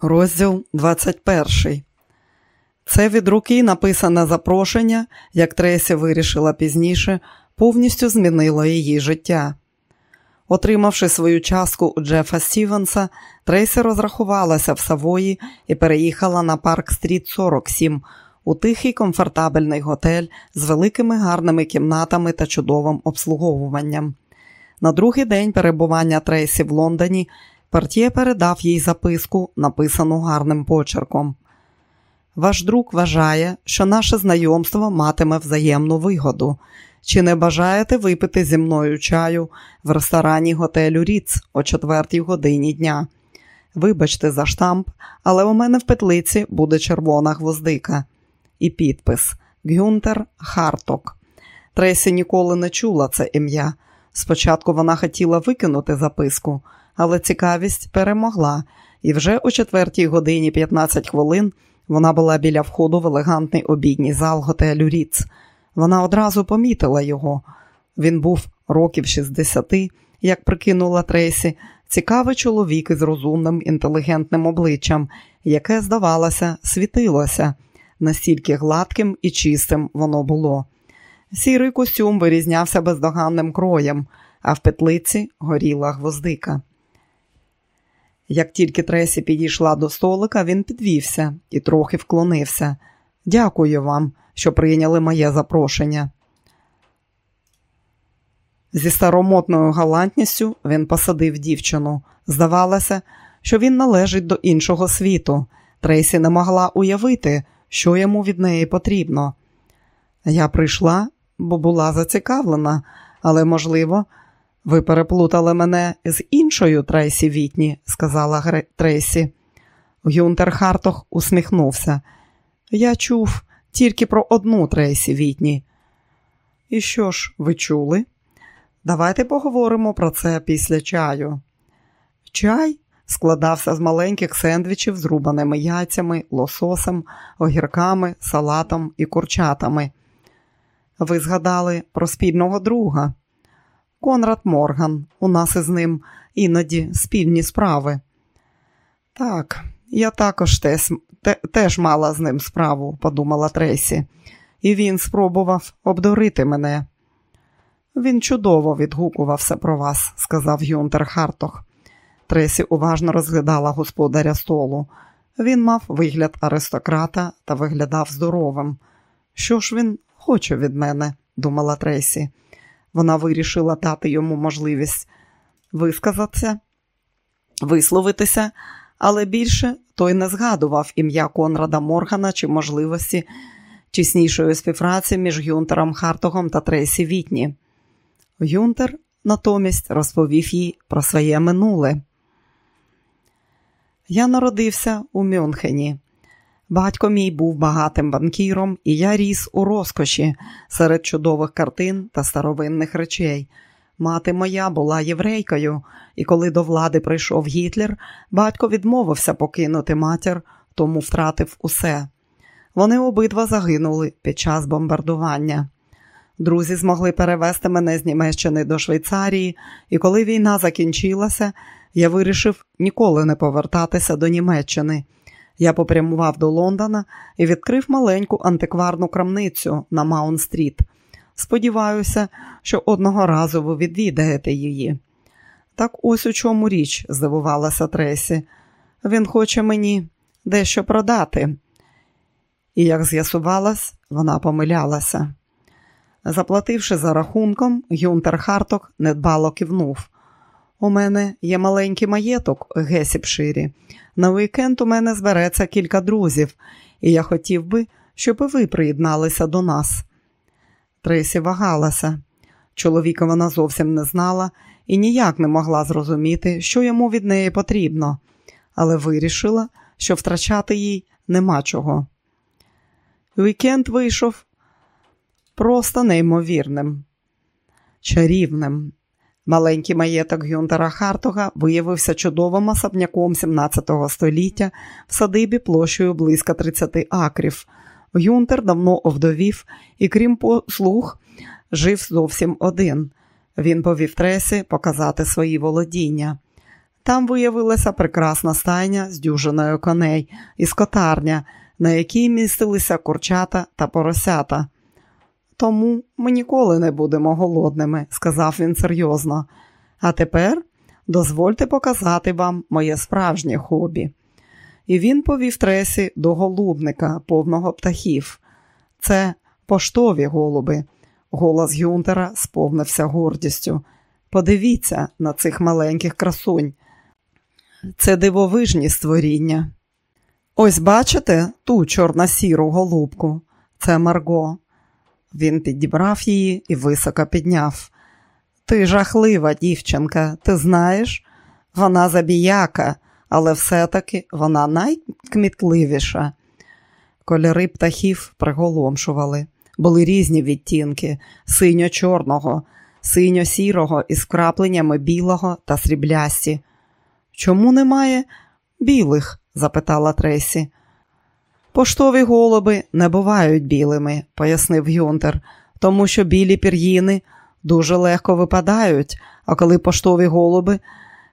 Розділ 21. Це від руки написане запрошення, як Тресі вирішила пізніше, повністю змінило її життя. Отримавши свою частку у Джефа Стівенса, Тресі розрахувалася в Савої і переїхала на Парк-стріт 47 у тихий комфортабельний готель з великими гарними кімнатами та чудовим обслуговуванням. На другий день перебування Трейсі в Лондоні Портє передав їй записку, написану гарним почерком. Ваш друг вважає, що наше знайомство матиме взаємну вигоду. Чи не бажаєте випити зі мною чаю в ресторані готелю Ріц о 4 годині дня? Вибачте за штамп, але у мене в петлиці буде червона гвоздика. І підпис Гюнтер Харток. Тресі ніколи не чула це ім'я. Спочатку вона хотіла викинути записку, але цікавість перемогла, і вже о 4 годині 15 хвилин вона була біля входу в елегантний обідній зал готелю Ріц. Вона одразу помітила його. Він був років 60, як прикинула Трейсі, цікавий чоловік із розумним, інтелігентним обличчям, яке, здавалося, світилося, настільки гладким і чистим воно було. Сірий костюм вирізнявся бездоганним кроєм, а в петлиці горіла гвоздика. Як тільки Тресі підійшла до столика, він підвівся і трохи вклонився. Дякую вам, що прийняли моє запрошення. Зі старомотною галантністю він посадив дівчину. Здавалося, що він належить до іншого світу. Трейсі не могла уявити, що йому від неї потрібно. Я прийшла, бо була зацікавлена, але, можливо, ви переплутали мене з іншою Трейсі Вітні, сказала Трейсі. Гюнтер Хартох усміхнувся. Я чув тільки про одну Трейсі Вітні. І що ж, ви чули? Давайте поговоримо про це після чаю. Чай складався з маленьких сендвічів з рубаними яйцями, лососем, огірками, салатом і курчатами. Ви згадали про спільного друга. Конрад Морган, у нас із ним іноді спільні справи. Так, я також теж, теж мала з ним справу, подумала Тресі, і він спробував обдурити мене. Він чудово відгукувався про вас, сказав Юнтер Хартох. Тресі уважно розглядала господаря столу. Він мав вигляд аристократа та виглядав здоровим. Що ж він хоче від мене, думала Тресі. Вона вирішила дати йому можливість висказатися, висловитися, але більше той не згадував ім'я Конрада Моргана чи можливості тіснішої співпраці між Гюнтером Хартогом та Трейсі Вітні. Гюнтер натомість розповів їй про своє минуле. Я народився у Мюнхені. Батько мій був багатим банкіром, і я ріс у розкоші серед чудових картин та старовинних речей. Мати моя була єврейкою, і коли до влади прийшов Гітлер, батько відмовився покинути матір, тому втратив усе. Вони обидва загинули під час бомбардування. Друзі змогли перевезти мене з Німеччини до Швейцарії, і коли війна закінчилася, я вирішив ніколи не повертатися до Німеччини. Я попрямував до Лондона і відкрив маленьку антикварну крамницю на Маунт-стріт. Сподіваюся, що одного разу ви відвідаєте її. Так ось у чому річ, здивувалася Тресі. Він хоче мені дещо продати. І, як з'ясувалось, вона помилялася. Заплативши за рахунком, Юнтер Харток недбало кивнув. У мене є маленький маєток Гесіпширі. На вікенд у мене збереться кілька друзів, і я хотів би, щоб і ви приєдналися до нас. Тресі вагалася. Чоловіка вона зовсім не знала і ніяк не могла зрозуміти, що йому від неї потрібно, але вирішила, що втрачати їй нема чого. Вікенд вийшов просто неймовірним, чарівним. Маленький маєток Гюнтера Хартога виявився чудовим особняком 17 століття в садибі площею близько 30 акрів. Гюнтер давно овдовів і, крім послуг, жив зовсім один. Він повів Тресі показати свої володіння. Там виявилася прекрасна стайня з дюжиною коней і скотарня, на якій містилися курчата та поросята. Тому ми ніколи не будемо голодними, сказав він серйозно. А тепер дозвольте показати вам моє справжнє хобі. І він повів тресі до голубника, повного птахів. Це поштові голуби. Голос Гюнтера сповнився гордістю. Подивіться на цих маленьких красунь. Це дивовижні створіння. Ось бачите ту чорно-сіру голубку. Це Марго. Він підібрав її і високо підняв. Ти жахлива, дівчинка, ти знаєш? Вона забіяка, але все-таки вона найкмітливіша. Кольори птахів приголомшували. Були різні відтінки синьо-чорного, синьо-сірого із крапленнями білого та сріблясті. Чому немає білих? запитала Тресі. Поштові голуби не бувають білими, пояснив Гюнтер, тому що білі пір'їни дуже легко випадають, а коли поштові голуби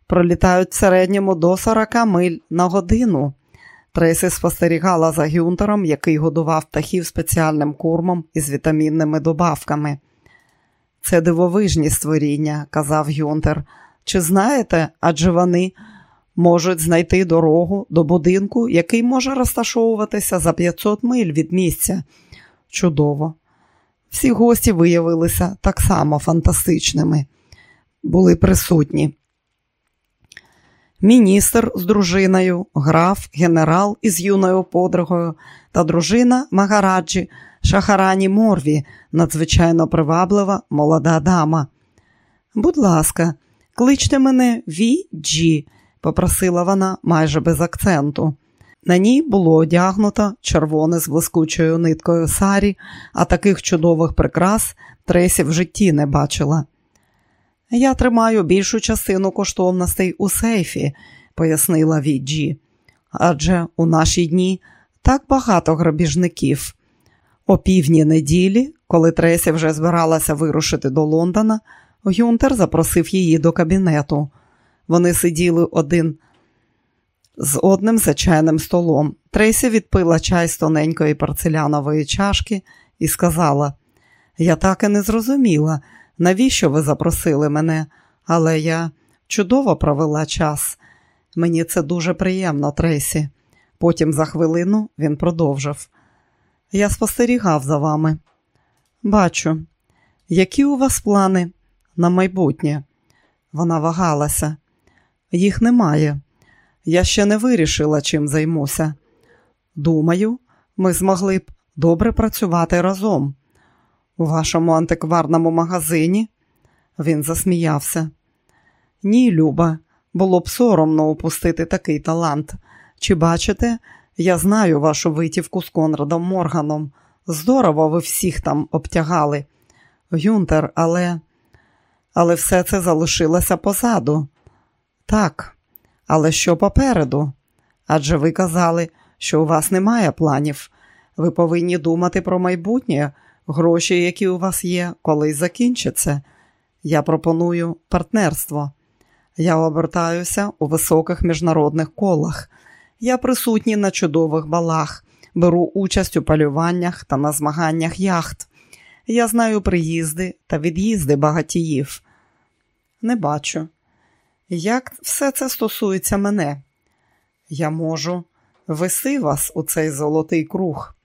пролітають в середньому до 40 миль на годину. Тресі спостерігала за Гюнтером, який годував птахів спеціальним кормом із вітамінними добавками. Це дивовижні створіння, казав Гюнтер. Чи знаєте, адже вони можуть знайти дорогу до будинку, який може розташовуватися за 500 миль від місця. Чудово. Всі гості виявилися так само фантастичними, були присутні. Міністр з дружиною, граф, генерал із юною подругою та дружина Магараджі Шахарані Морві, надзвичайно приваблива молода дама. Будь ласка, кличте мене Ві Джі, попросила вона майже без акценту. На ній було одягнуто червоне з блискучою ниткою сарі, а таких чудових прикрас Тресі в житті не бачила. Я тримаю більшу частину коштовностей у сейфі, пояснила Віджі. Адже у наші дні так багато грабіжників. О півдні неділі, коли Тресі вже збиралася вирушити до Лондона, Гюнтер запросив її до кабінету. Вони сиділи один з одним за столом. Тресі відпила чай з тоненької порцелянової чашки і сказала: Я так і не зрозуміла, навіщо ви запросили мене, але я чудово провела час. Мені це дуже приємно, Тресі. Потім за хвилину він продовжив. Я спостерігав за вами. Бачу, які у вас плани на майбутнє? Вона вагалася. Їх немає. Я ще не вирішила, чим займуся. Думаю, ми змогли б добре працювати разом. У вашому антикварному магазині він засміявся. Ні, Люба, було б соромно упустити такий талант. Чи бачите, я знаю вашу витівку з Конрадом Морганом. Здорово, ви всіх там обтягали. Гюнтер, але але все це залишилося позаду. Так, але що попереду? Адже ви казали, що у вас немає планів. Ви повинні думати про майбутнє, гроші, які у вас є, колись закінчаться. Я пропоную партнерство. Я обертаюся у високих міжнародних колах. Я присутній на чудових балах, беру участь у полюваннях та на змаганнях яхт. Я знаю приїзди та від'їзди багатіїв. Не бачу. Як все це стосується мене? Я можу вести вас у цей золотий круг,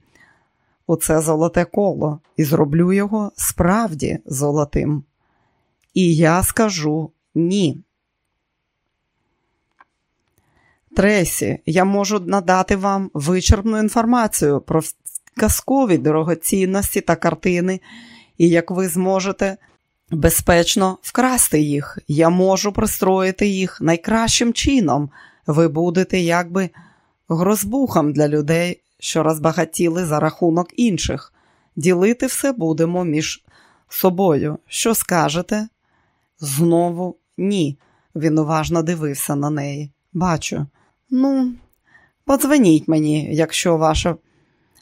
у це золоте коло, і зроблю його справді золотим. І я скажу ні. Тресі, я можу надати вам вичерпну інформацію про казкові дорогоцінності та картини, і як ви зможете безпечно вкрасти їх. Я можу пристроїти їх найкращим чином. Ви будете якби грозбухом для людей, що розбагатіли за рахунок інших. Ділити все будемо між собою. Що скажете? Знову ні. Він уважно дивився на неї. Бачу. Ну, подзвоніть мені, якщо ваше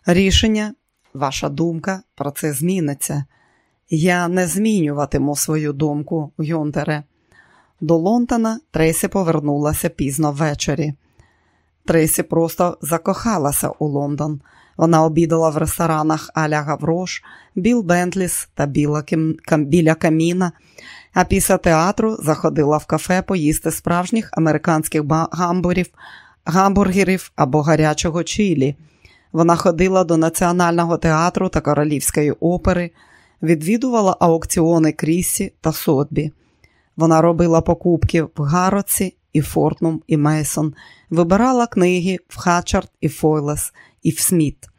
рішення, ваша думка про це зміниться. Я не змінюватиму свою думку, Гюнтере. До Лондона Трейсі повернулася пізно ввечері. Трейсі просто закохалася у Лондон. Вона обідала в ресторанах Аля Гаврош, Біл Бентліс та біла кам... біля каміна, а після театру заходила в кафе поїсти справжніх американських гамбурів, гамбургерів або гарячого чилі. Вона ходила до Національного театру та Королівської опери, відвідувала аукціони Крісі та Сотбі. Вона робила покупки в Гароці, і Фортнум, і Мейсон, вибирала книги в Хачард і Фойлес, і в Сміт.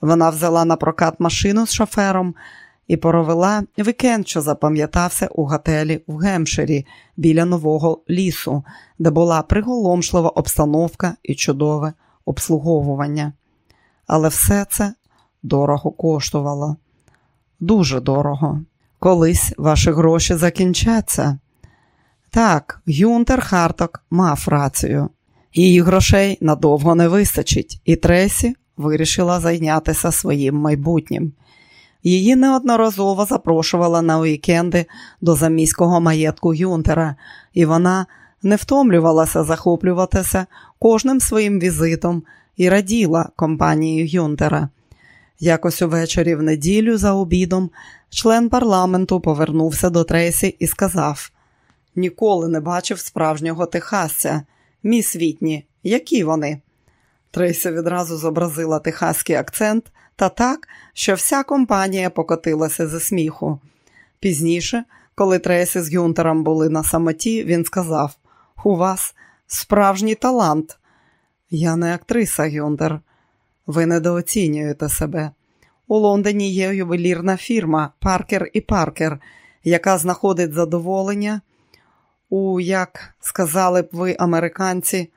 Вона взяла на прокат машину з шофером і провела вікенд, що запам'ятався у готелі в Гемширі біля нового лісу, де була приголомшлива обстановка і чудове обслуговування. Але все це дорого коштувало. Дуже дорого. Колись ваші гроші закінчаться. Так, Гюнтер Харток мав рацію. Її грошей надовго не вистачить, і Тресі вирішила зайнятися своїм майбутнім. Її неодноразово запрошувала на уікенди до заміського маєтку Гюнтера, і вона не втомлювалася захоплюватися кожним своїм візитом і раділа компанії Гюнтера. Якось увечері в неділю за обідом член парламенту повернувся до Тресі і сказав: Ніколи не бачив справжнього техасця. Міс Вітні, які вони? Трейсі відразу зобразила техаський акцент та так, що вся компанія покотилася зі сміху. Пізніше, коли Трейсі з Гюнтером були на самоті, він сказав: У вас справжній талант. Я не актриса, Гюнтер. Ви недооцінюєте себе. У Лондоні є ювелірна фірма Паркер і Паркер, яка знаходить задоволення у, як сказали б ви, американці,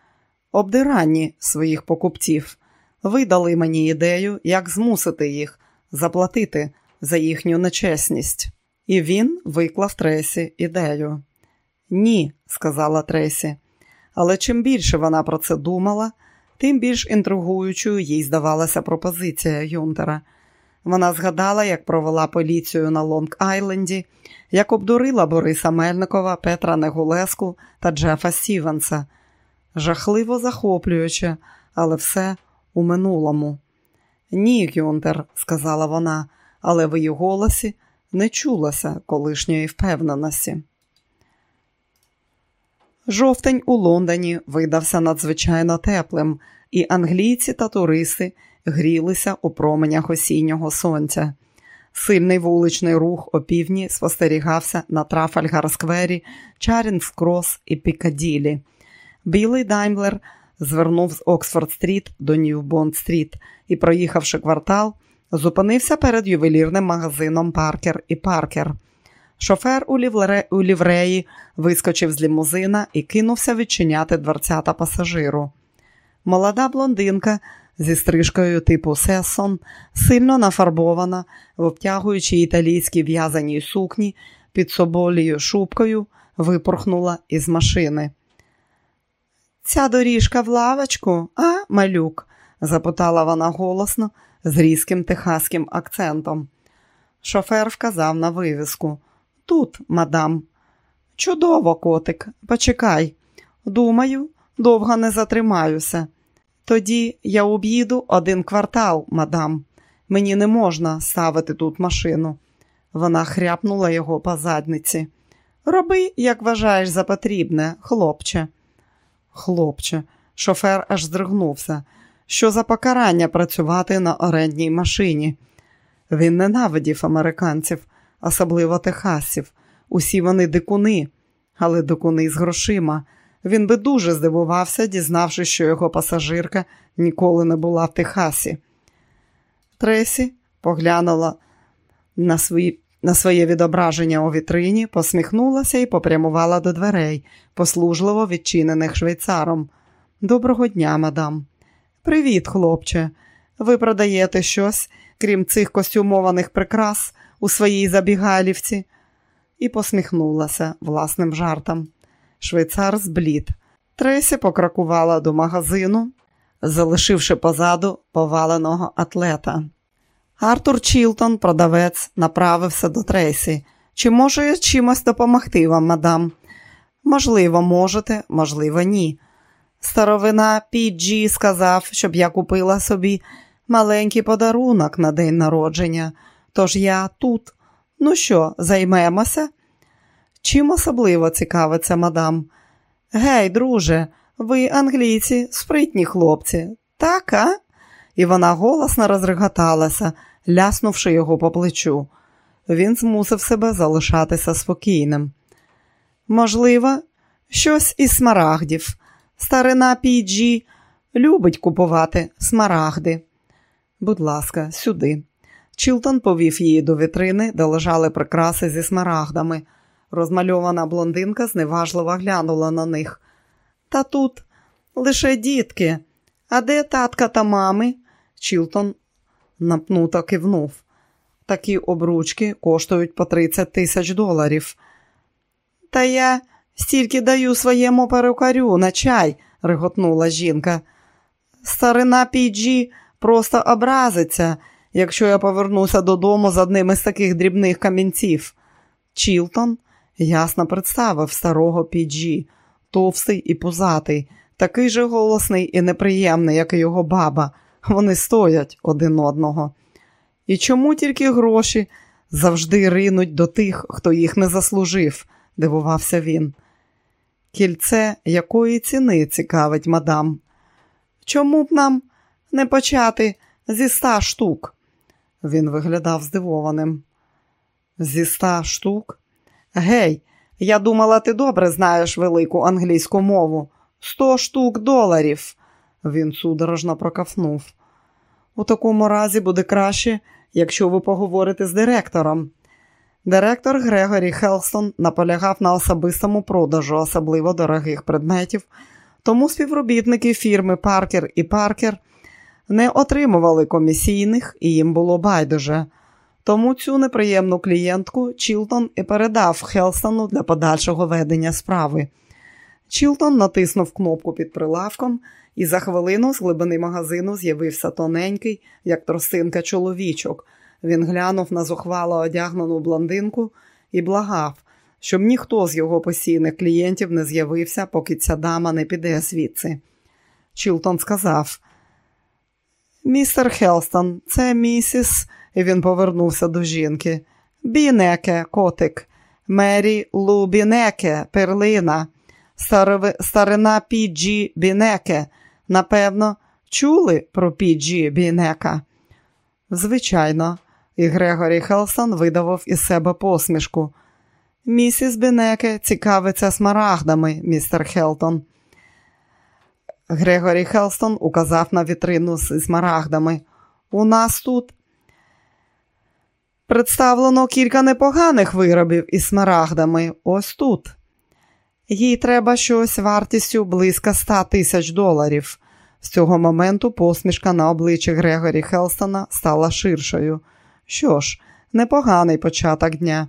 обдиранні своїх покупців. Ви дали мені ідею, як змусити їх заплатити за їхню нечесність. І він виклав Тресі ідею. Ні, сказала Тресі. Але чим більше вона про це думала, тим більш інтригуючою їй здавалася пропозиція Юнтера. Вона згадала, як провела поліцію на Лонг-Айленді, як обдурила Бориса Мельникова, Петра Негулеску та Джефа Стівенса. Жахливо захоплююче, але все у минулому. Ні, Гюнтер, сказала вона, але в її голосі не чулася колишньої впевненості. Жовтень у Лондоні видався надзвичайно теплим, і англійці та туристи грілися у променях осіннього сонця. Сильний вуличний рух опівдні спостерігався на Трафальгар-сквері, Чарінг-Крос і Пікаділі. Білий Даймлер звернув з Оксфорд-стріт до Нью-Бонд-стріт і, проїхавши квартал, зупинився перед ювелірним магазином Паркер і Паркер. Шофер у, лівре... у лівреї вискочив з лімузина і кинувся відчиняти дверцята пасажиру. Молода блондинка зі стрижкою типу Сессон, сильно нафарбована, в обтягуючій італійській в'язаній сукні, під соболією шубкою, випорхнула із машини. Ця доріжка в лавочку, а, малюк? запитала вона голосно з різким техаським акцентом. Шофер вказав на вивіску. Тут, мадам. Чудово, котик, почекай. Думаю, довго не затримаюся. Тоді я об'їду один квартал, мадам. Мені не можна ставити тут машину. Вона хряпнула його по задниці. Роби, як вважаєш за потрібне, хлопче. Хлопче, шофер аж здригнувся. Що за покарання працювати на орендній машині? Він ненавидів американців, особливо техасів. Усі вони дикуни, але дикуни з грошима. Він би дуже здивувався, дізнавшись, що його пасажирка ніколи не була в Техасі. Тресі поглянула на свої, на своє відображення у вітрині, посміхнулася і попрямувала до дверей, послужливо відчинених швейцаром. Доброго дня, мадам. Привіт, хлопче. Ви продаєте щось, крім цих костюмованих прикрас у своїй забігалівці? І посміхнулася власним жартом. Швейцар зблід. Тресі покракувала до магазину, залишивши позаду поваленого атлета. Артур Чілтон, продавець, направився до Тресі. Чи можу я чимось допомогти вам, мадам? Можливо, можете, можливо, ні. Старовина Піджі сказав, щоб я купила собі маленький подарунок на день народження, тож я тут. Ну що, займемося? Чим особливо цікавиться мадам? Гей, друже, ви, англійці, спритні хлопці, так, а? І вона голосно розреготалася, ляснувши його по плечу. Він змусив себе залишатися спокійним. Можливо, щось із смарагдів. Старина Піджі любить купувати смарагди. Будь ласка, сюди. Чілтон повів її до вітрини, де лежали прикраси зі смарагдами. Розмальована блондинка зневажливо глянула на них. Та тут лише дітки. А де татка та мами? Чілтон напнуто кивнув. Такі обручки коштують по 30 тисяч доларів. Та я стільки даю своєму перукарю на чай, реготнула жінка. Старина Піджі просто образиться, якщо я повернуся додому з одним із таких дрібних камінців. Чілтон ясно представив старого Піджі, товстий і пузатий, такий же голосний і неприємний, як і його баба. Вони стоять один одного. І чому тільки гроші завжди ринуть до тих, хто їх не заслужив, дивувався він. Кільце якої ціни цікавить мадам? Чому б нам не почати зі ста штук? Він виглядав здивованим. Зі ста штук? Гей, я думала, ти добре знаєш велику англійську мову. Сто штук доларів. Він судорожно проковтнув. У такому разі буде краще, якщо ви поговорите з директором. Директор Грегорі Хелстон наполягав на особистому продажу особливо дорогих предметів, тому співробітники фірми Паркер і Паркер не отримували комісійних і їм було байдуже. Тому цю неприємну клієнтку Чілтон і передав Хелстону для подальшого ведення справи. Чілтон натиснув кнопку під прилавком, і за хвилину з глибини магазину з'явився тоненький, як тростинка чоловічок. Він глянув на зухвало одягнену блондинку і благав, щоб ніхто з його постійних клієнтів не з'явився, поки ця дама не піде звідси. Чілтон сказав: Містер Хелстон, це місіс, і він повернувся до жінки. Бінеке, котик, Мері Лу Бінеке, перлина, старина Піджі Бінеке. Напевно, чули про Піджі Бінека? Звичайно, і Грегорі Хелсон видавив із себе посмішку. Місіс Бінеке цікавиться смарагдами, містер Хелстон. Грегорі Хелстон указав на вітрину з смарагдами. У нас тут представлено кілька непоганих виробів із смарагдами. Ось тут. Їй треба щось вартістю близько ста тисяч доларів. З цього моменту посмішка на обличчі Грегорі Хелстона стала ширшою. Що ж, непоганий початок дня.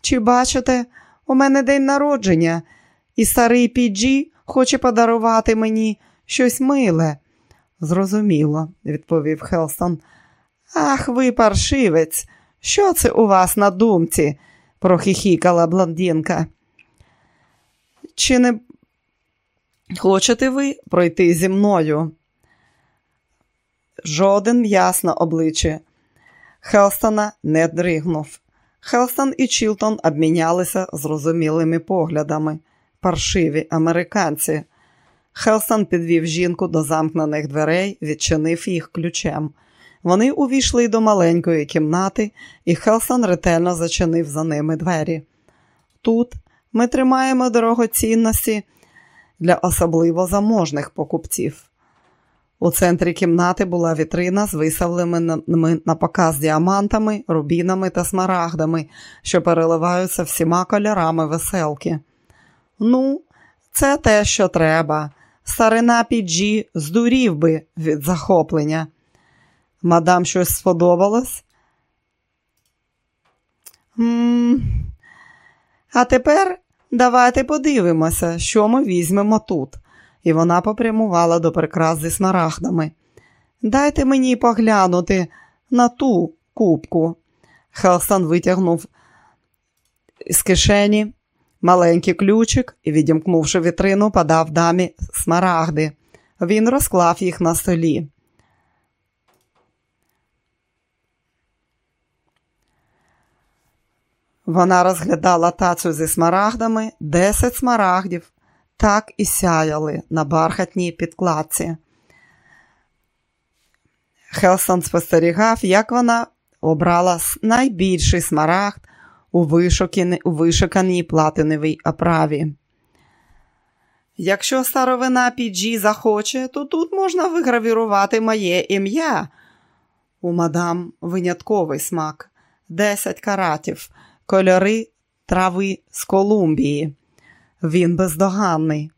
Чи бачите, у мене день народження, і старий Піджі хоче подарувати мені щось миле. Зрозуміло, відповів Хелстон. Ах, ви паршивець, що це у вас на думці? прохихікала блондинка. Чи не хочете ви пройти зі мною? Жоден ясно обличчя. Хелстона не дригнув. Хелстон і Чілтон обмінялися зрозумілими поглядами. Паршиві американці. Хелстон підвів жінку до замкнених дверей, відчинив їх ключем. Вони увійшли до маленької кімнати, і Хелстон ретельно зачинив за ними двері. Тут ми тримаємо дорогоцінності для особливо заможних покупців. У центрі кімнати була вітрина з виставленими на показ діамантами, рубінами та смарагдами, що переливаються всіма кольорами веселки. Ну, це те, що треба. Старина Піджі здурів би від захоплення. Мадам щось сподобалось? М а тепер давайте подивимося, що ми візьмемо тут і вона попрямувала до прикрас зі смарагдами. Дайте мені поглянути на ту кубку. Хелстон витягнув з кишені маленький ключик відімкнувши вітрину, подав дамі смарагди. Він розклав їх на столі. Вона розглядала тацю зі смарагдами, десять смарагдів, так і сяяли на бархатній підкладці. Хелсон спостерігав, як вона обрала найбільший смарагд у вишиканій платиновій оправі. Якщо старовина Піджі захоче, то тут можна вигравірувати моє ім'я. У мадам винятковий смак, десять каратів, кольори трави з Колумбії. Він бездоганний.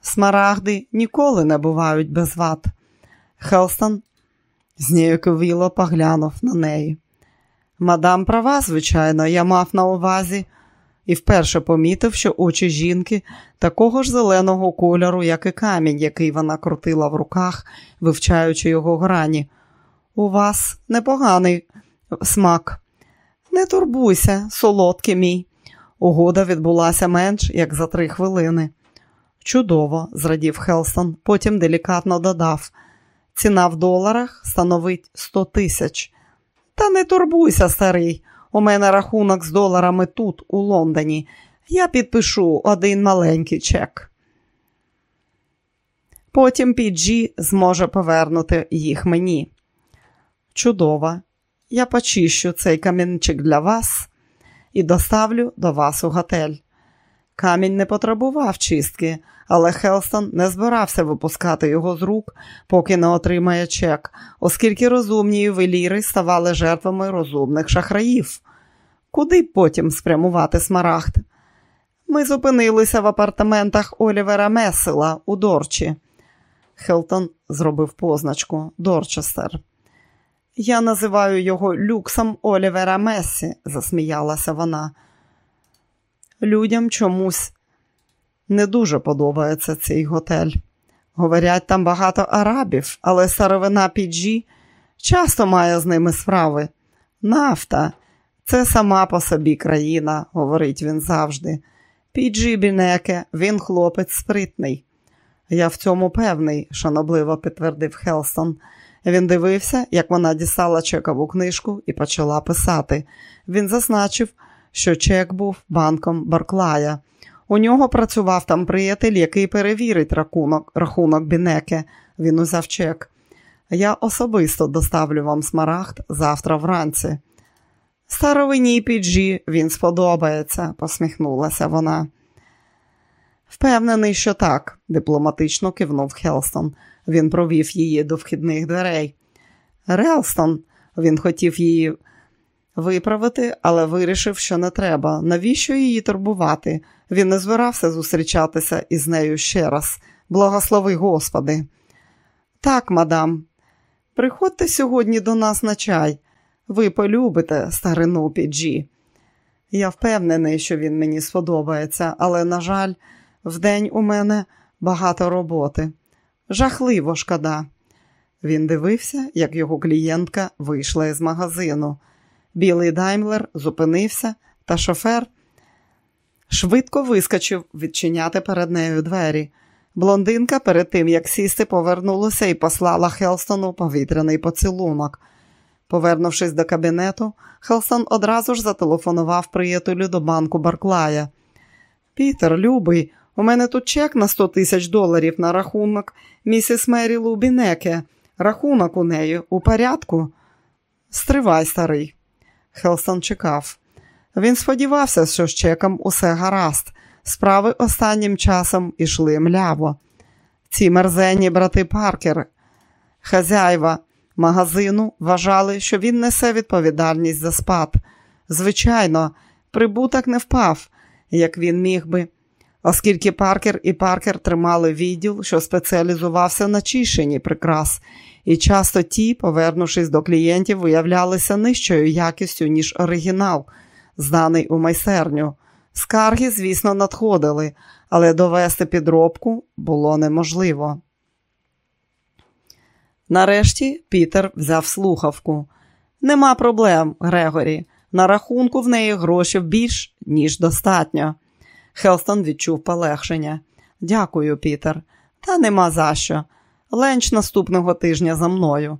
Смарагди ніколи не бувають без ват. Хелстон зніяковіло поглянув на неї. Мадам права, звичайно, я мав на увазі і вперше помітив, що очі жінки такого ж зеленого кольору, як і камінь, який вона крутила в руках, вивчаючи його грані. У вас непоганий смак. Не турбуйся, солодкий мій. Угода відбулася менш як за три хвилини. Чудово, зрадів Хелсон, потім делікатно додав. Ціна в доларах становить 100 тисяч. Та не турбуйся, старий. У мене рахунок з доларами тут, у Лондоні. Я підпишу один маленький чек. Потім Піджі зможе повернути їх мені. Чудово, я почищу цей камінчик для вас і доставлю до вас у готель. Камінь не потребував чистки, але Хелстон не збирався випускати його з рук, поки не отримає чек, оскільки розумні ювеліри ставали жертвами розумних шахраїв. Куди потім спрямувати смарагд? Ми зупинилися в апартаментах Олівера Месела у Дорчі. Хелтон зробив позначку Дорчестер. Я називаю його люксом Олівера Месі, засміялася вона. Людям чомусь не дуже подобається цей готель. Говорять, там багато арабів, але старовина Піджі часто має з ними справи. Нафта це сама по собі країна, говорить він завжди. Піджі Бінеке, він хлопець спритний. Я в цьому певний, шанобливо підтвердив Хелсон. Він дивився, як вона дістала чекову книжку і почала писати. Він зазначив, що чек був банком Барклая. У нього працював там приятель, який перевірить рахунок, рахунок Бінеке. Він узяв чек. Я особисто доставлю вам смарагд завтра вранці. Старовині Піджі він сподобається, посміхнулася вона. Впевнений, що так, дипломатично кивнув Хелстон. Він провів її до вхідних дверей. Хелстон, він хотів її виправити, але вирішив, що не треба. Навіщо її турбувати? Він не збирався зустрічатися із нею ще раз. Благослови Господи. Так, мадам, приходьте сьогодні до нас на чай. Ви полюбите старину піджі. Я впевнений, що він мені сподобається, але, на жаль, вдень у мене багато роботи. Жахливо шкода. Він дивився, як його клієнтка вийшла із магазину. Білий Даймлер зупинився, та шофер швидко вискочив відчиняти перед нею двері. Блондинка перед тим, як сісти, повернулася і послала Хелстону повітряний поцілунок. Повернувшись до кабінету, Хелстон одразу ж зателефонував приятелю до банку Барклая. Пітер, любий, у мене тут чек на 100 тисяч доларів на рахунок місіс Мері Лу Бінеке. Рахунок у неї у порядку. Стривай, старий. Хелстон чекав. Він сподівався, що з чеком усе гаразд. Справи останнім часом ішли мляво. Ці мерзенні брати Паркер, хазяїва магазину, вважали, що він несе відповідальність за спад. Звичайно, прибуток не впав, як він міг би, оскільки Паркер і Паркер тримали відділ, що спеціалізувався на чищенні прикрас, і часто ті, повернувшись до клієнтів, виявлялися нижчою якістю, ніж оригінал, зданий у майстерню. Скарги, звісно, надходили, але довести підробку було неможливо. Нарешті Пітер взяв слухавку. Нема проблем, Грегорі. На рахунку в неї грошей більш, ніж достатньо. Хелстон відчув полегшення. Дякую, Пітер. Та нема за що. Ленч наступного тижня за мною.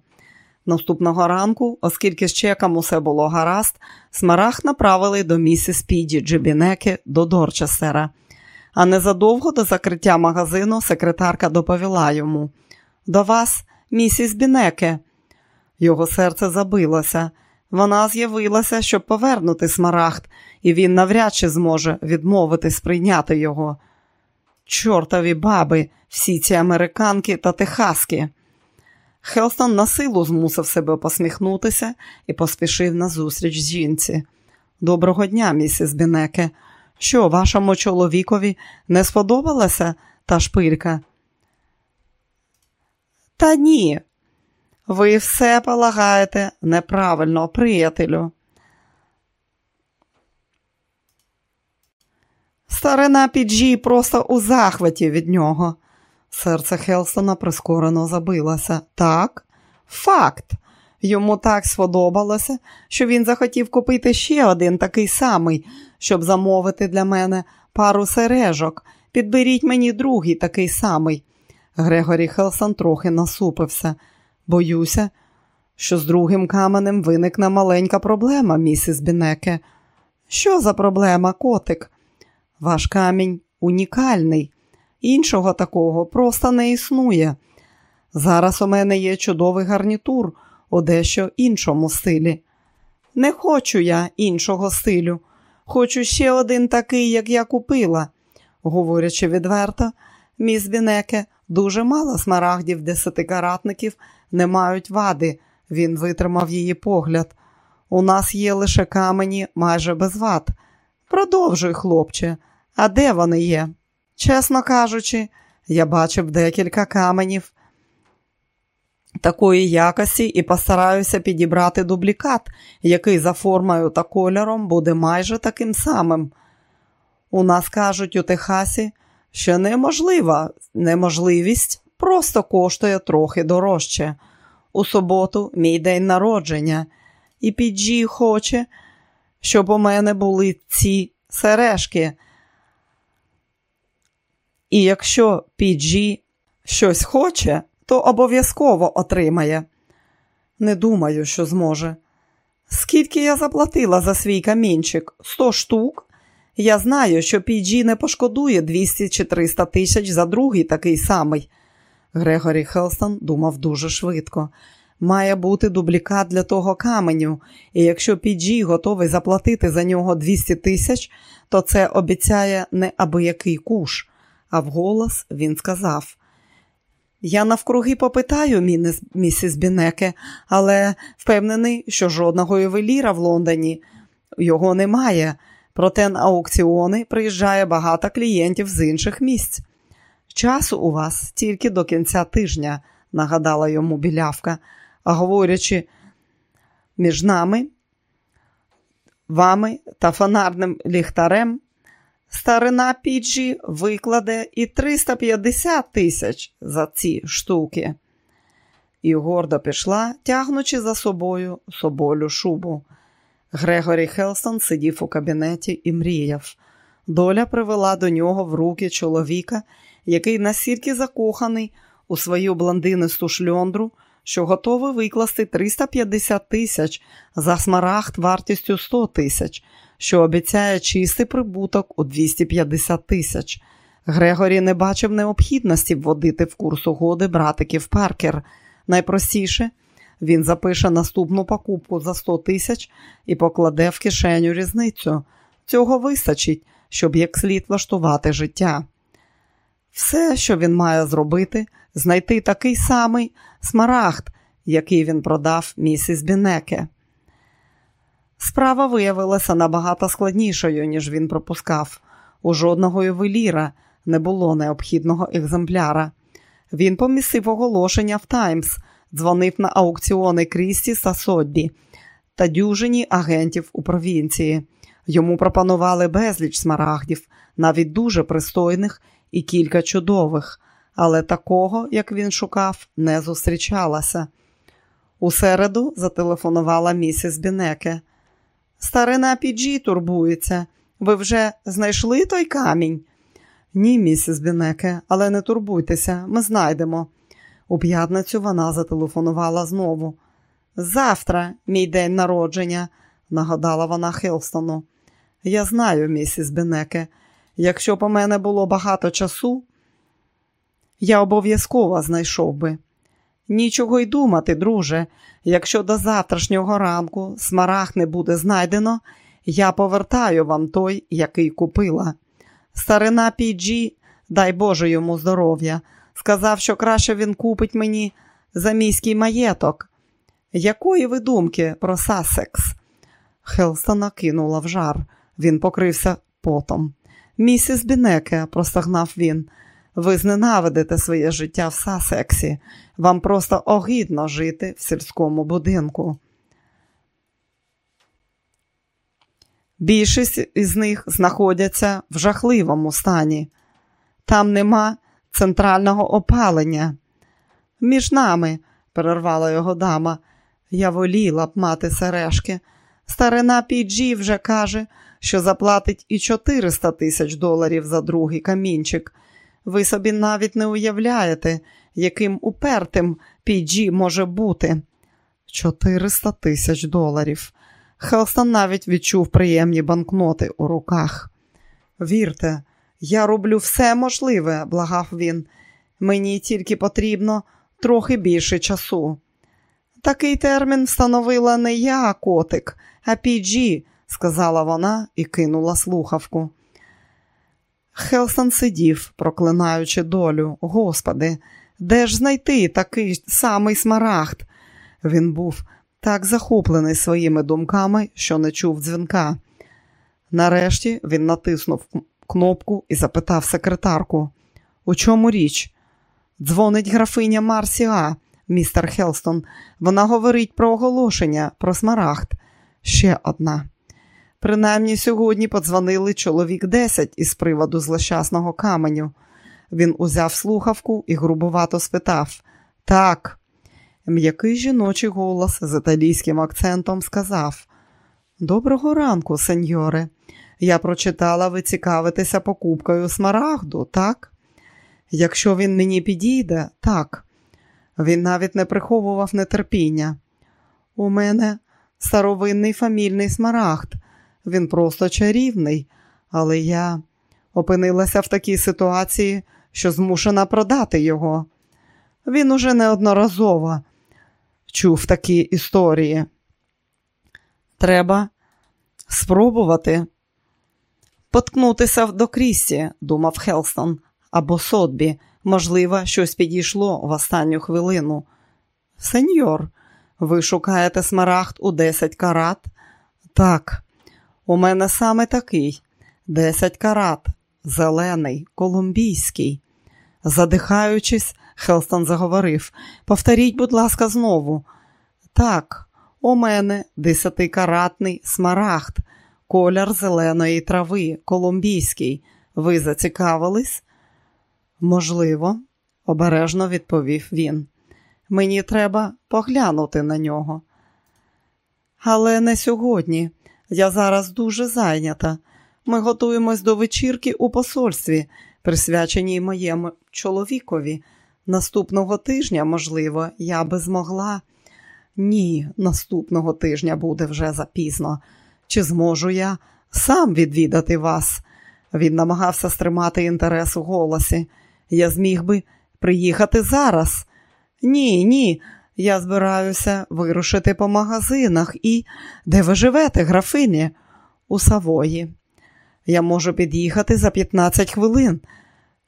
Наступного ранку, оскільки з чеком усе було гаразд, Смарах направили до місіс Піді Джебінеки до Дорчестера. А незадовго до закриття магазину секретарка доповіла йому: До вас, місіс Бінеке. Його серце забилося. Вона з'явилася, щоб повернути смарагд, і він навряд чи зможе відмовитись прийняти його. Чортові баби, всі ці американки та техаски. Хелстон на силу змусив себе посміхнутися і поспішив на зустріч жінці. Доброго дня, місіс Бінеке. Що, вашому чоловікові не сподобалася та шпилька? Та ні, ви все полагаєте неправильно, приятелю. Старина Піджі просто у захваті від нього. Серце Хелстона прискорено забилося. Так, факт. Йому так сподобалося, що він захотів купити ще один такий самий, щоб замовити для мене пару сережок. Підберіть мені другий такий самий. Грегорі Хелстон трохи насупився. Боюся, що з другим каменем виникне маленька проблема, місіс Бінеке. Що за проблема, котик? Ваш камінь унікальний. Іншого такого просто не існує. Зараз у мене є чудовий гарнітур у дещо іншому стилі. Не хочу я іншого стилю. Хочу ще один такий, як я купила. Говорячи відверто, міс Бінеке, дуже мало смарагдів десятикаратників не мають вади. Він витримав її погляд. У нас є лише камені майже без вад. Продовжуй, хлопче, а де вони є? Чесно кажучи, я бачив декілька каменів такої якості і постараюся підібрати дублікат, який за формою та кольором буде майже таким самим. У нас кажуть у Техасі, що неможлива неможливість просто коштує трохи дорожче. У суботу мій день народження, і Піджі хоче, щоб у мене були ці сережки. І якщо Піджі щось хоче, то обов'язково отримає. Не думаю, що зможе. Скільки я заплатила за свій камінчик? Сто штук? Я знаю, що PG не пошкодує 200 чи 300 тисяч за другий такий самий. Грегорі Хелстон думав дуже швидко. Має бути дублікат для того каменю, і якщо PG готовий заплатити за нього 200 тисяч, то це обіцяє неабиякий куш. А вголос він сказав: Я навкруги попитаю, місіс Бінеке, але впевнений, що жодного ювеліра в Лондоні його немає. Проте на аукціони приїжджає багато клієнтів з інших місць. Часу у вас тільки до кінця тижня, нагадала йому білявка, а говорячи між нами, вами та фонарним ліхтарем, старина Піджі викладе і 350 тисяч за ці штуки. І гордо пішла, тягнучи за собою соболю шубу. Грегорі Хелстон сидів у кабінеті і мріяв. Доля привела до нього в руки чоловіка, який настільки закоханий у свою блондинисту шльондру, що готовий викласти 350 тисяч за смарагд вартістю 100 тисяч, що обіцяє чистий прибуток у 250 тисяч. Грегорі не бачив необхідності вводити в курс угоди братиків Паркер. Найпростіше – він запише наступну покупку за 100 тисяч і покладе в кишеню різницю. Цього вистачить, щоб як слід влаштувати життя. Все, що він має зробити, знайти такий самий смарагд, який він продав місіс Бінеке. Справа виявилася набагато складнішою, ніж він пропускав. У жодного ювеліра не було необхідного екземпляра. Він помістив оголошення в Таймс дзвонив на аукціони Крісті Содбі та дюжині агентів у провінції. Йому пропонували безліч смарагдів, навіть дуже пристойних і кілька чудових, але такого, як він шукав, не зустрічалося. У середу зателефонувала місіс Бінеке. Старина Піджі турбується. Ви вже знайшли той камінь? Ні, місіс Бінеке, але не турбуйтеся, ми знайдемо. У п'ятницю вона зателефонувала знову. Завтра, мій день народження, нагадала вона Хелстону. Я знаю, місіс Бенеке, якщо б у мене було багато часу, я обов'язково знайшов би. Нічого й думати, друже. Якщо до завтрашнього ранку смарах не буде знайдено, я повертаю вам той, який купила. Старина Піджі, дай Боже йому здоров'я, сказав, що краще він купить мені заміський маєток. Якої ви думки про Сасекс? Хелстона кинула в жар. Він покрився потом. Місіс Бінеке, простогнав він, ви зненавидите своє життя в Сасексі. Вам просто огідно жити в сільському будинку. Більшість із них знаходяться в жахливому стані. Там нема центрального опалення. Між нами, перервала його дама, я воліла б мати сережки. Старина Піджі вже каже, що заплатить і 400 тисяч доларів за другий камінчик. Ви собі навіть не уявляєте, яким упертим Піджі може бути. 400 тисяч доларів. Хелстон навіть відчув приємні банкноти у руках. Вірте, я роблю все можливе, благав він. Мені тільки потрібно трохи більше часу. Такий термін встановила не я, котик, а Піджі, сказала вона і кинула слухавку. Хелсон сидів, проклинаючи долю. Господи, де ж знайти такий самий смарагд? Він був так захоплений своїми думками, що не чув дзвінка. Нарешті він натиснув кнопку і запитав секретарку, у чому річ? Дзвонить графиня Марсіа, містер Хелстон. Вона говорить про оголошення, про смарагд. Ще одна. Принаймні сьогодні подзвонили чоловік десять із приводу злощасного каменю. Він узяв слухавку і грубувато спитав Так. М'який жіночий голос з італійським акцентом сказав: Доброго ранку, сеньоре. Я прочитала, ви цікавитеся покупкою смарагду, так? Якщо він мені підійде, так. Він навіть не приховував нетерпіння. У мене старовинний фамільний смарагд. Він просто чарівний, але я опинилася в такій ситуації, що змушена продати його. Він уже неодноразово чув такі історії. Треба спробувати поткнутися до Крісті, думав Хелстон, або Сотбі. Можливо, щось підійшло в останню хвилину. Сеньор, ви шукаєте смарагд у 10 карат? Так, у мене саме такий 10 карат, зелений, колумбійський. Задихаючись, Хелстон заговорив. Повторіть, будь ласка, знову. Так, у мене десятикаратний смарагд, колір зеленої трави, колумбійський. Ви зацікавились? Можливо, обережно відповів він. Мені треба поглянути на нього. Але не сьогодні. Я зараз дуже зайнята. Ми готуємось до вечірки у посольстві, присвяченій моєму чоловікові. Наступного тижня, можливо, я би змогла. Ні, наступного тижня буде вже запізно. Чи зможу я сам відвідати вас? Він намагався стримати інтерес у голосі. Я зміг би приїхати зараз. Ні, ні. Я збираюся вирушити по магазинах і де ви живете, графині? У Савої. Я можу під'їхати за 15 хвилин.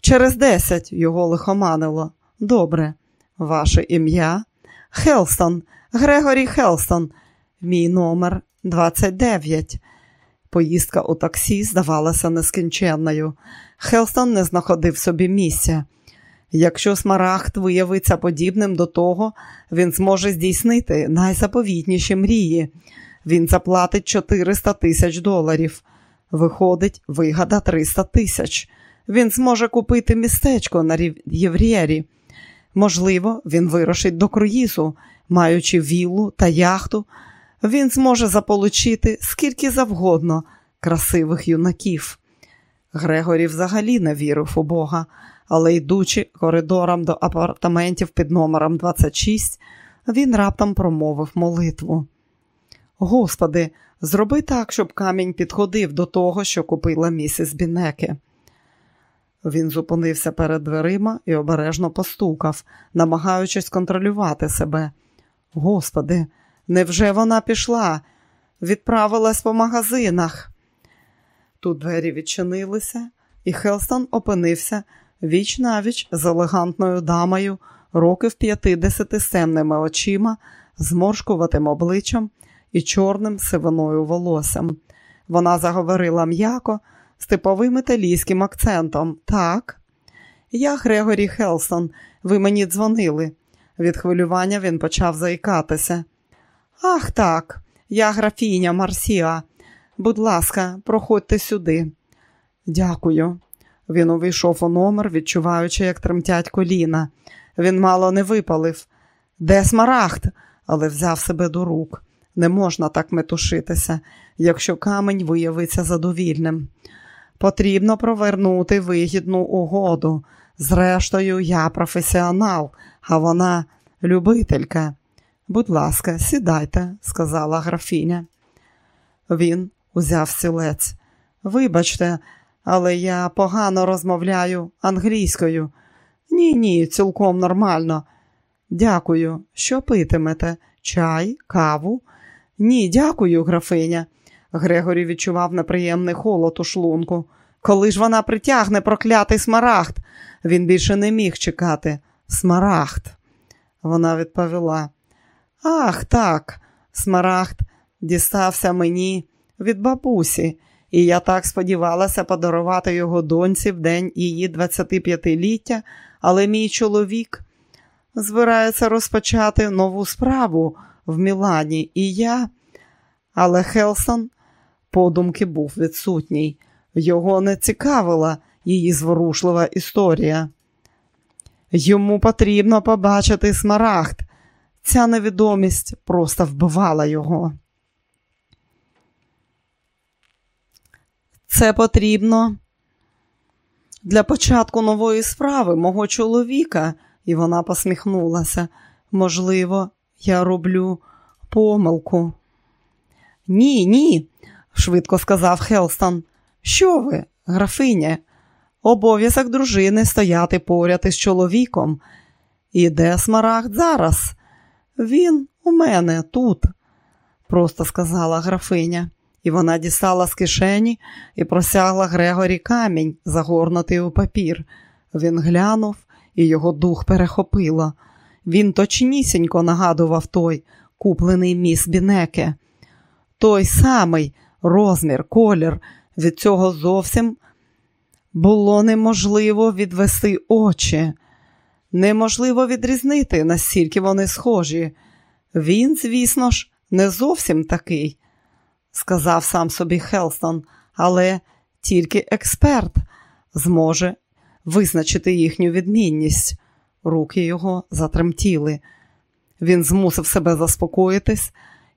Через 10 його лихоманило. Добре, ваше ім'я? Хелстон, Грегорі Хелстон, мій номер 29. Поїздка у таксі здавалася нескінченною. Хелстон не знаходив собі місця. Якщо смарагд виявиться подібним до того, він зможе здійснити найзаповітніші мрії. Він заплатить 400 тисяч доларів. Виходить, вигада 300 тисяч. Він зможе купити містечко на Єврєрі. Можливо, він вирушить до круїзу, маючи віллу та яхту він зможе заполучити скільки завгодно красивих юнаків. Грегорі взагалі не вірив у Бога, але йдучи коридором до апартаментів під номером 26, він раптом промовив молитву. Господи, зроби так, щоб камінь підходив до того, що купила місіс Бінеке. Він зупинився перед дверима і обережно постукав, намагаючись контролювати себе. Господи, невже вона пішла? Відправилась по магазинах. Тут двері відчинилися, і Хелстон опинився віч-на-віч з елегантною дамою, років 50 з темними очима, зморшкуватим обличчям і чорним сивиною волоссям. Вона заговорила м'яко з типовим італійським акцентом. Так, я Грегорі Хелсон, ви мені дзвонили. Від хвилювання він почав заїкатися. Ах так, я графіня Марсіа. Будь ласка, проходьте сюди. Дякую. Він увійшов у номер, відчуваючи, як тремтять коліна. Він мало не випалив. Де смарагд? але взяв себе до рук. Не можна так метушитися, якщо камень виявиться задовільним. Потрібно провернути вигідну угоду. Зрештою, я професіонал, а вона любителька. Будь ласка, сідайте, сказала графіня. Він узяв сілець. Вибачте, але я погано розмовляю англійською. Ні, ні, цілком нормально. Дякую. Що питимете? Чай, каву? Ні, дякую, графиня. Грегорі відчував неприємний холод у шлунку. Коли ж вона притягне проклятий смарагд, він більше не міг чекати. Смарагд. Вона відповіла. Ах, так, смарагд дістався мені від бабусі, і я так сподівалася подарувати його доньці в день її 25-ліття, але мій чоловік збирається розпочати нову справу в Мілані, і я. Але Хелсон подумки був відсутній. Його не цікавила її зворушлива історія. Йому потрібно побачити смарагд. Ця невідомість просто вбивала його. Це потрібно для початку нової справи мого чоловіка, і вона посміхнулася. Можливо, я роблю помилку. Ні, ні, швидко сказав Хелстон. Що ви, графиня? Обов'язок дружини стояти поряд із чоловіком. І де смарагд зараз? Він у мене тут, просто сказала графиня, і вона дістала з кишені і просягла Грегорі камінь, загорнутий у папір. Він глянув, і його дух перехопило. Він точнісінько нагадував той, куплений міс Бінеке. Той самий розмір, колір, від цього зовсім було неможливо відвести очі. Неможливо відрізнити, настільки вони схожі. Він, звісно ж, не зовсім такий, сказав сам собі Хелстон, але тільки експерт зможе визначити їхню відмінність. Руки його затремтіли. Він змусив себе заспокоїтись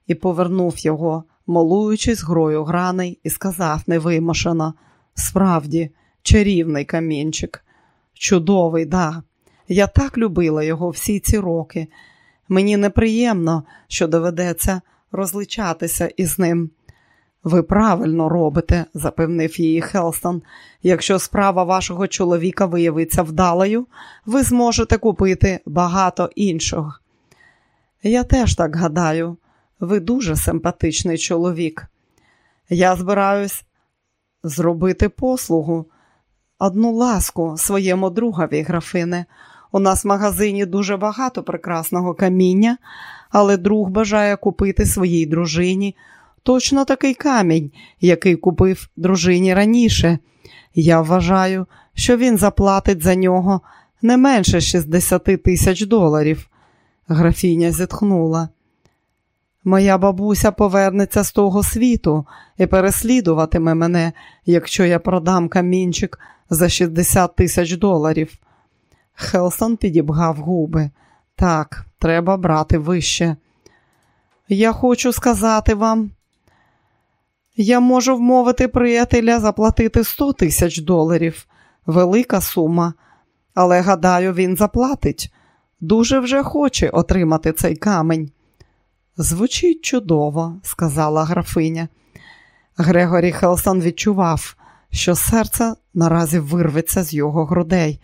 і повернув його, молуючись грою граней, і сказав невимушено, справді, чарівний камінчик, чудовий, да. Я так любила його всі ці роки. Мені неприємно, що доведеться розличатися із ним. Ви правильно робите, запевнив її Хелстон. Якщо справа вашого чоловіка виявиться вдалою, ви зможете купити багато іншого. Я теж так гадаю, ви дуже симпатичний чоловік. Я збираюсь зробити послугу, одну ласку своєму другові, графине. У нас в магазині дуже багато прекрасного каміння, але друг бажає купити своїй дружині точно такий камінь, який купив дружині раніше. Я вважаю, що він заплатить за нього не менше 60 тисяч доларів. Графіня зітхнула. Моя бабуся повернеться з того світу і переслідуватиме мене, якщо я продам камінчик за 60 тисяч доларів. Хелсон підібгав губи. Так, треба брати вище. Я хочу сказати вам, я можу вмовити приятеля заплатити 100 тисяч доларів. Велика сума, але гадаю, він заплатить. Дуже вже хоче отримати цей камінь. Звучить чудово, сказала графиня. Грегорі Хелсон відчував, що серце наразі вирветься з його грудей.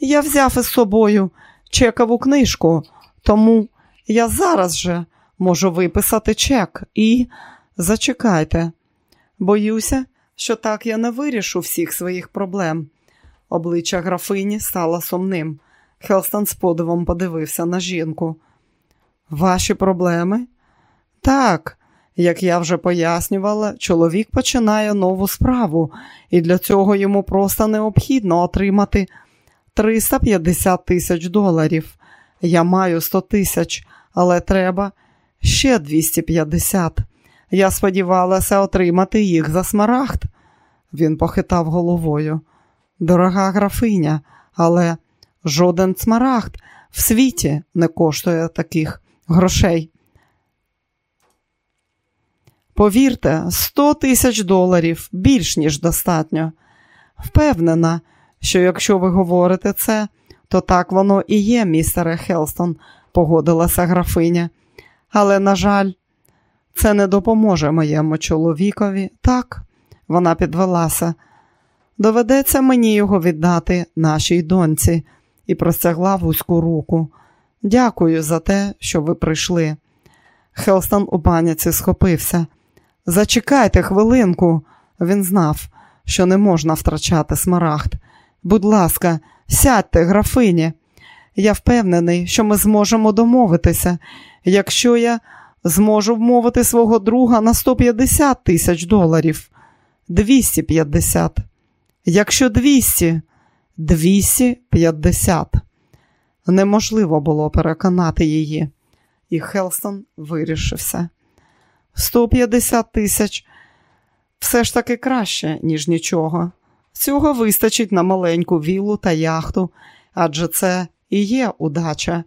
Я взяв із собою чекову книжку, тому я зараз же можу виписати чек і зачекайте. Боюся, що так я не вирішу всіх своїх проблем. Обличчя графині стало сумним. Хелстон з подивом подивився на жінку. Ваші проблеми? Так, як я вже пояснювала, чоловік починає нову справу, і для цього йому просто необхідно отримати 350 тисяч доларів. Я маю 100 тисяч, але треба ще 250. Я сподівалася отримати їх за смарагд. Він похитав головою. Дорога графиня, але жоден смарагд в світі не коштує таких грошей. Повірте, 100 тисяч доларів більш ніж достатньо. Впевнена, що якщо ви говорите це, то так воно і є, містере Хелстон, погодилася графиня. Але, на жаль, це не допоможе моєму чоловікові. Так, вона підвелася. Доведеться мені його віддати нашій доньці і простягла вузьку руку. Дякую за те, що ви прийшли. Хелстон у паніці схопився. Зачекайте хвилинку. Він знав, що не можна втрачати смарагд. Будь ласка, сядьте, графині. Я впевнений, що ми зможемо домовитися, якщо я зможу вмовити свого друга на 150 тисяч доларів. 250. Якщо 200, 250. Неможливо було переконати її, і Хелстон вирішився. 150 тисяч все ж таки краще, ніж нічого. Цього вистачить на маленьку віллу та яхту, адже це і є удача.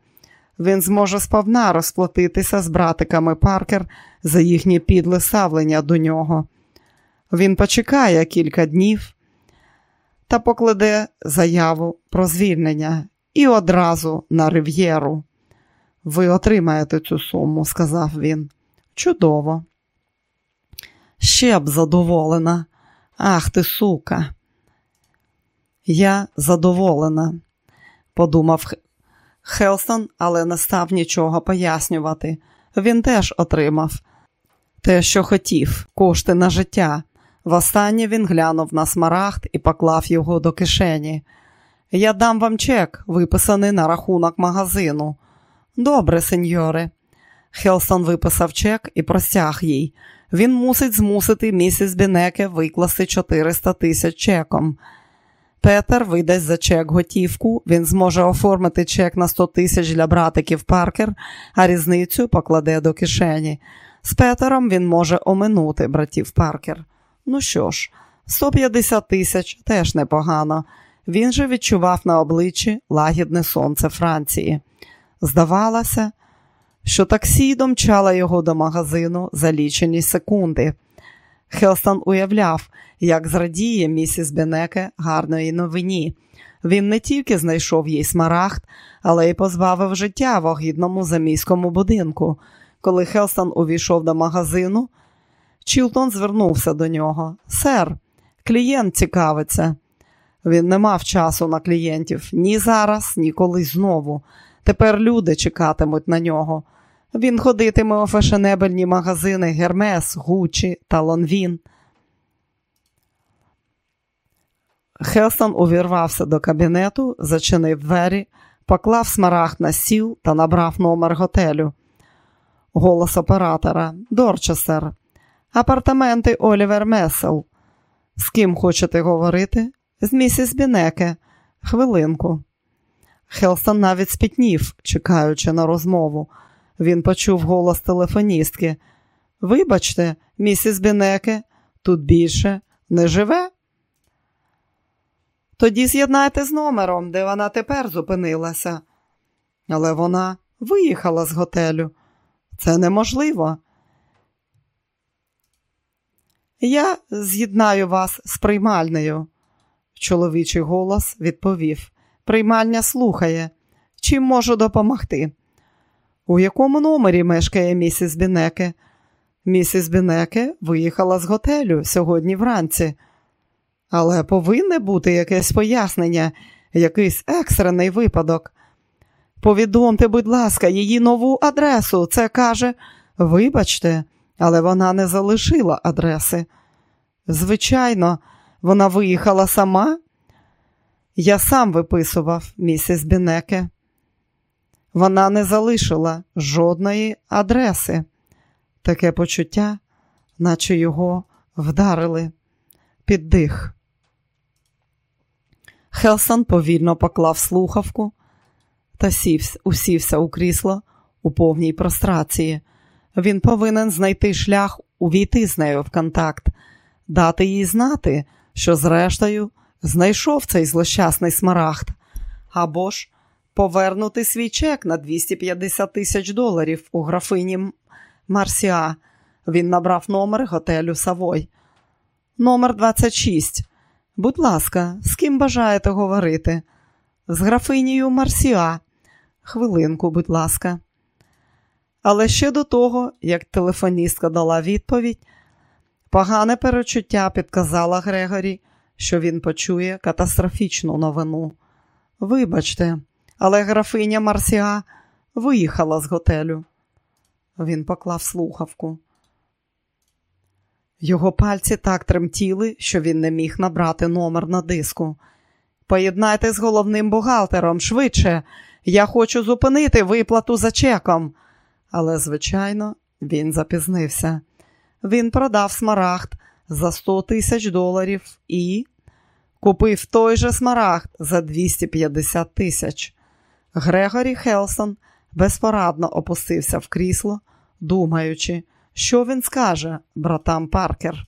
Він зможе сповна розплатитися з братиками Паркер за їхнє підле ставлення до нього. Він почекає кілька днів та покладе заяву про звільнення і одразу на рив'єру. Ви отримаєте цю суму, сказав він. Чудово. Ще б задоволена. Ах ти, сука. Я задоволена, подумав Хелстон, але не став нічого пояснювати. Він теж отримав те, що хотів, кошти на життя. Востаннє він глянув на смарагд і поклав його до кишені. Я дам вам чек, виписаний на рахунок магазину. Добре, сеньоре. Хелстон виписав чек і простяг їй. Він мусить змусити місіс Бінеке викласти 400 тисяч чеком. Петер видасть за чек готівку, він зможе оформити чек на 100 тисяч для братиків Паркер, а різницю покладе до кишені. З Петером він може оминути братів Паркер. Ну що ж, 150 тисяч теж непогано. Він же відчував на обличчі лагідне сонце Франції. Здавалося, що таксі домчала його до магазину за лічені секунди. Хелстон уявляв, як зрадіє місіс Бенеке гарної новині. Він не тільки знайшов їй смарагд, але й позбавив життя в огидному заміському будинку. Коли Хелстон увійшов до магазину, Чілтон звернувся до нього. Сер, клієнт цікавиться. Він не мав часу на клієнтів ні зараз, ні колись знову. Тепер люди чекатимуть на нього. Він ходитиме у фешенебельні магазини Гермес, Гучі та Лонвін. Хелстон увірвався до кабінету, зачинив двері, поклав смарагд на стіл та набрав номер готелю. Голос оператора Дорчестер. Апартаменти Олівер Месел. З ким хочете говорити? З місіс Бінеке. Хвилинку. Хелстон навіть спітнів, чекаючи на розмову. Він почув голос телефоністки. Вибачте, місіс Бінеке, тут більше не живе. Тоді з'єднайте з номером, де вона тепер зупинилася. Але вона виїхала з готелю. Це неможливо. Я з'єднаю вас з приймальнею. Чоловічий голос відповів. Приймальня слухає. Чим можу допомогти? У якому номері мешкає місіс Бінеке? Місіс Бінеке виїхала з готелю сьогодні вранці. Але повинне бути якесь пояснення, якийсь екстрений випадок. Повідомте, будь ласка, її нову адресу. Це каже, вибачте, але вона не залишила адреси. Звичайно, вона виїхала сама. Я сам виписував місіс Бінеке. Вона не залишила жодної адреси. Таке почуття, наче його вдарили під дих. Хелсон повільно поклав слухавку та сівся, усівся у крісло у повній прострації. Він повинен знайти шлях увійти з нею в контакт, дати їй знати, що, зрештою, знайшов цей злощасний смарагд, або ж повернути свій чек на 250 тисяч доларів у графині Марсіа. Він набрав номер готелю Савой. Номер 26. Будь ласка, з ким бажаєте говорити? З графинею Марсіа. Хвилинку, будь ласка. Але ще до того, як телефоністка дала відповідь, погане перечуття підказала Грегорі, що він почує катастрофічну новину. Вибачте, але графиня Марсіа виїхала з готелю. Він поклав слухавку. Його пальці так тремтіли, що він не міг набрати номер на диску. Поєднайте з головним бухгалтером швидше. Я хочу зупинити виплату за чеком. Але, звичайно, він запізнився. Він продав смарагд за 100 тисяч доларів і купив той же смарагд за 250 тисяч. Грегорі Хелсон безпорадно опустився в крісло, думаючи, що він скаже братам Паркер.